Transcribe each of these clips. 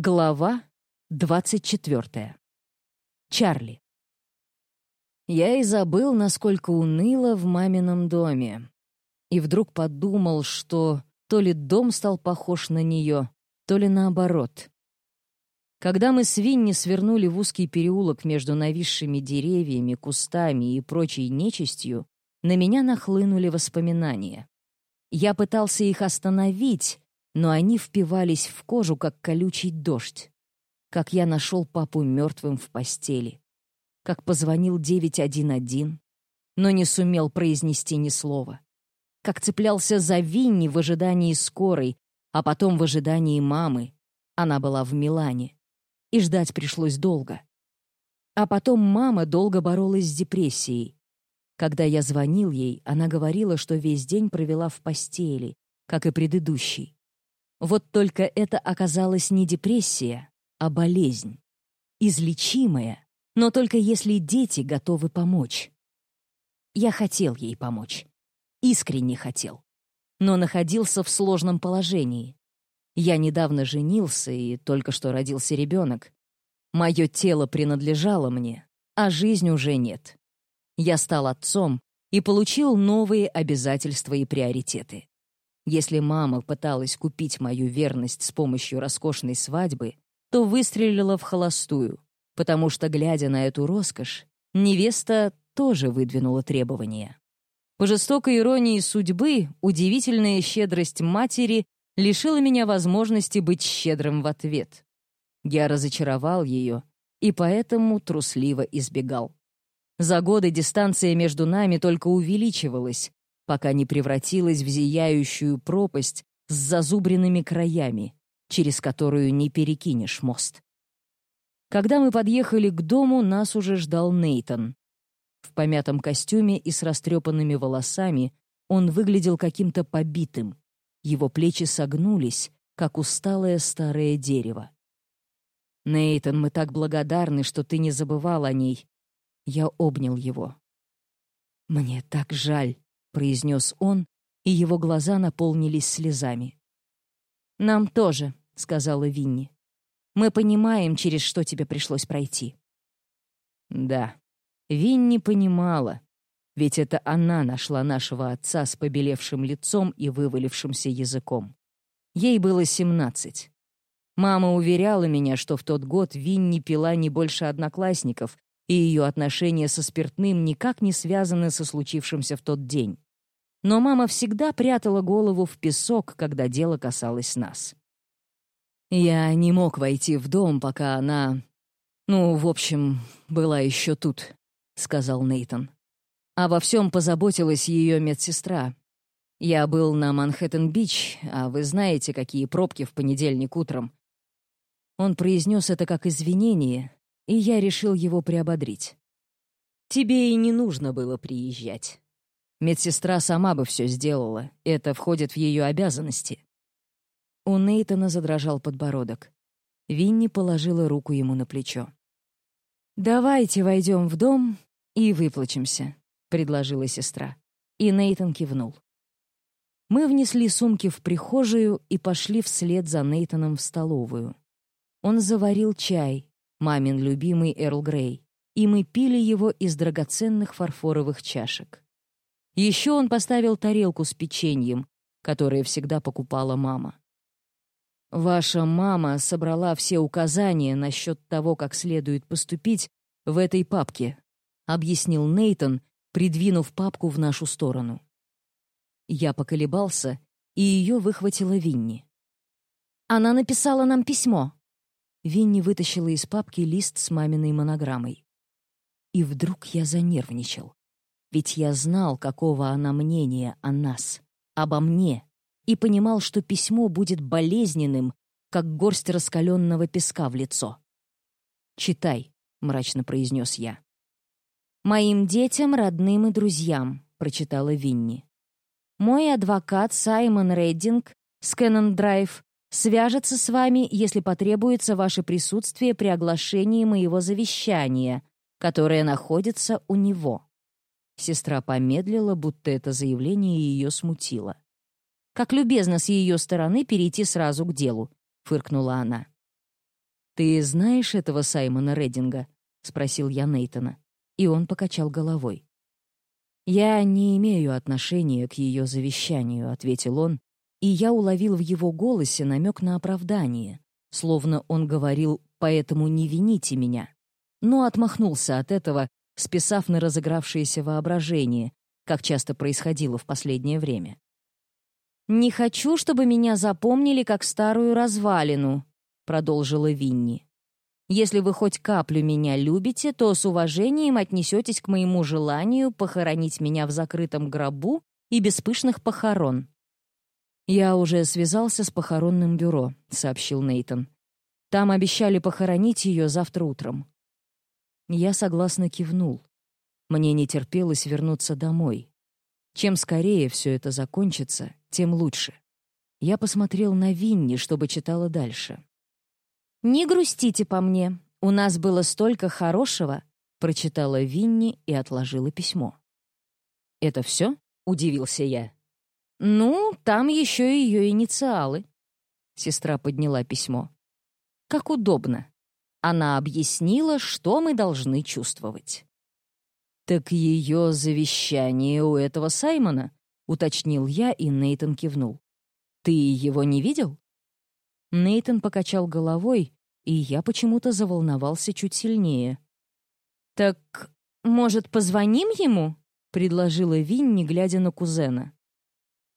Глава 24. Чарли. Я и забыл, насколько уныло в мамином доме. И вдруг подумал, что то ли дом стал похож на нее, то ли наоборот. Когда мы с Винни свернули в узкий переулок между нависшими деревьями, кустами и прочей нечистью, на меня нахлынули воспоминания. Я пытался их остановить, но они впивались в кожу, как колючий дождь. Как я нашел папу мертвым в постели. Как позвонил 911, но не сумел произнести ни слова. Как цеплялся за Винни в ожидании скорой, а потом в ожидании мамы. Она была в Милане. И ждать пришлось долго. А потом мама долго боролась с депрессией. Когда я звонил ей, она говорила, что весь день провела в постели, как и предыдущий. Вот только это оказалась не депрессия, а болезнь. Излечимая, но только если дети готовы помочь. Я хотел ей помочь. Искренне хотел. Но находился в сложном положении. Я недавно женился, и только что родился ребенок. Мое тело принадлежало мне, а жизнь уже нет. Я стал отцом и получил новые обязательства и приоритеты. Если мама пыталась купить мою верность с помощью роскошной свадьбы, то выстрелила в холостую, потому что, глядя на эту роскошь, невеста тоже выдвинула требования. По жестокой иронии судьбы, удивительная щедрость матери лишила меня возможности быть щедрым в ответ. Я разочаровал ее и поэтому трусливо избегал. За годы дистанция между нами только увеличивалась, пока не превратилась в зияющую пропасть с зазубренными краями, через которую не перекинешь мост. Когда мы подъехали к дому, нас уже ждал Нейтон. В помятом костюме и с растрепанными волосами он выглядел каким-то побитым. Его плечи согнулись, как усталое старое дерево. «Нейтан, мы так благодарны, что ты не забывал о ней». Я обнял его. «Мне так жаль», — произнес он, и его глаза наполнились слезами. «Нам тоже», — сказала Винни. «Мы понимаем, через что тебе пришлось пройти». Да, Винни понимала, ведь это она нашла нашего отца с побелевшим лицом и вывалившимся языком. Ей было семнадцать. Мама уверяла меня, что в тот год Винни пила не больше одноклассников, и ее отношения со спиртным никак не связаны со случившимся в тот день. Но мама всегда прятала голову в песок, когда дело касалось нас. Я не мог войти в дом, пока она... Ну, в общем, была еще тут, — сказал Нейтон. Обо всем позаботилась ее медсестра. Я был на Манхэттен-Бич, а вы знаете, какие пробки в понедельник утром. Он произнес это как извинение, и я решил его приободрить. «Тебе и не нужно было приезжать. Медсестра сама бы все сделала, это входит в ее обязанности». У Нейтана задрожал подбородок. Винни положила руку ему на плечо. «Давайте войдем в дом и выплачемся», — предложила сестра. И Нейтан кивнул. Мы внесли сумки в прихожую и пошли вслед за Нейтаном в столовую. Он заварил чай, мамин любимый Эрл Грей, и мы пили его из драгоценных фарфоровых чашек. Еще он поставил тарелку с печеньем, которое всегда покупала мама. «Ваша мама собрала все указания насчет того, как следует поступить в этой папке», объяснил Нейтон, придвинув папку в нашу сторону. Я поколебался, и ее выхватила Винни. «Она написала нам письмо», Винни вытащила из папки лист с маминой монограммой. И вдруг я занервничал. Ведь я знал, какого она мнения о нас, обо мне, и понимал, что письмо будет болезненным, как горсть раскаленного песка в лицо. «Читай», — мрачно произнес я. «Моим детям, родным и друзьям», — прочитала Винни. «Мой адвокат Саймон Рейдинг с Кэннон Драйв свяжется с вами, если потребуется ваше присутствие при оглашении моего завещания, которое находится у него». Сестра помедлила, будто это заявление ее смутило. «Как любезно с ее стороны перейти сразу к делу», — фыркнула она. «Ты знаешь этого Саймона Реддинга?» — спросил я Нейтона, и он покачал головой. «Я не имею отношения к ее завещанию», — ответил он, и я уловил в его голосе намек на оправдание, словно он говорил «поэтому не вините меня», но отмахнулся от этого, списав на разыгравшееся воображение, как часто происходило в последнее время. «Не хочу, чтобы меня запомнили как старую развалину», — продолжила Винни. «Если вы хоть каплю меня любите, то с уважением отнесетесь к моему желанию похоронить меня в закрытом гробу и без пышных похорон». «Я уже связался с похоронным бюро», — сообщил Нейтон. «Там обещали похоронить ее завтра утром». Я согласно кивнул. Мне не терпелось вернуться домой. Чем скорее все это закончится, тем лучше. Я посмотрел на Винни, чтобы читала дальше. «Не грустите по мне. У нас было столько хорошего», — прочитала Винни и отложила письмо. «Это все?» — удивился я. «Ну, там еще ее инициалы». Сестра подняла письмо. «Как удобно. Она объяснила, что мы должны чувствовать. «Так ее завещание у этого Саймона?» — уточнил я, и Нейтон кивнул. «Ты его не видел?» Нейтон покачал головой, и я почему-то заволновался чуть сильнее. «Так, может, позвоним ему?» — предложила Винни, глядя на кузена.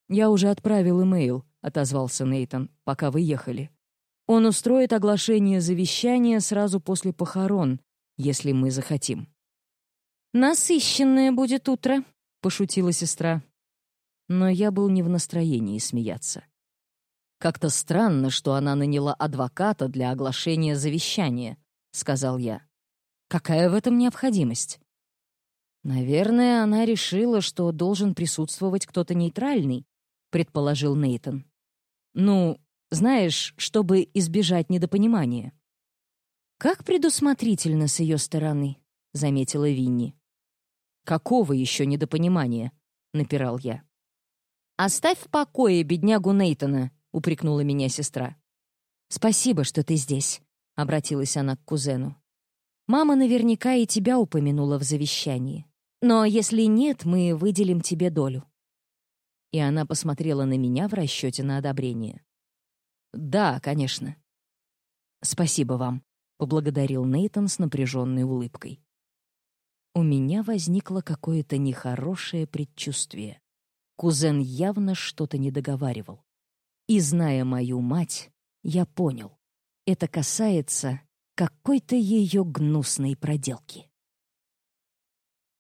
«Я уже отправил имейл», — отозвался Нейтон, — «пока вы ехали. Он устроит оглашение завещания сразу после похорон, если мы захотим. «Насыщенное будет утро», — пошутила сестра. Но я был не в настроении смеяться. «Как-то странно, что она наняла адвоката для оглашения завещания», — сказал я. «Какая в этом необходимость?» «Наверное, она решила, что должен присутствовать кто-то нейтральный», — предположил Нейтон. «Ну, знаешь, чтобы избежать недопонимания. «Как предусмотрительно с ее стороны», — заметила Винни. «Какого еще недопонимания?» — напирал я. «Оставь в покое беднягу Нейтона», — упрекнула меня сестра. «Спасибо, что ты здесь», — обратилась она к кузену. «Мама наверняка и тебя упомянула в завещании. Но если нет, мы выделим тебе долю». И она посмотрела на меня в расчете на одобрение. «Да, конечно». «Спасибо вам», — поблагодарил Нейтон с напряженной улыбкой. У меня возникло какое-то нехорошее предчувствие. Кузен явно что-то не договаривал. И, зная мою мать, я понял. Это касается какой-то ее гнусной проделки.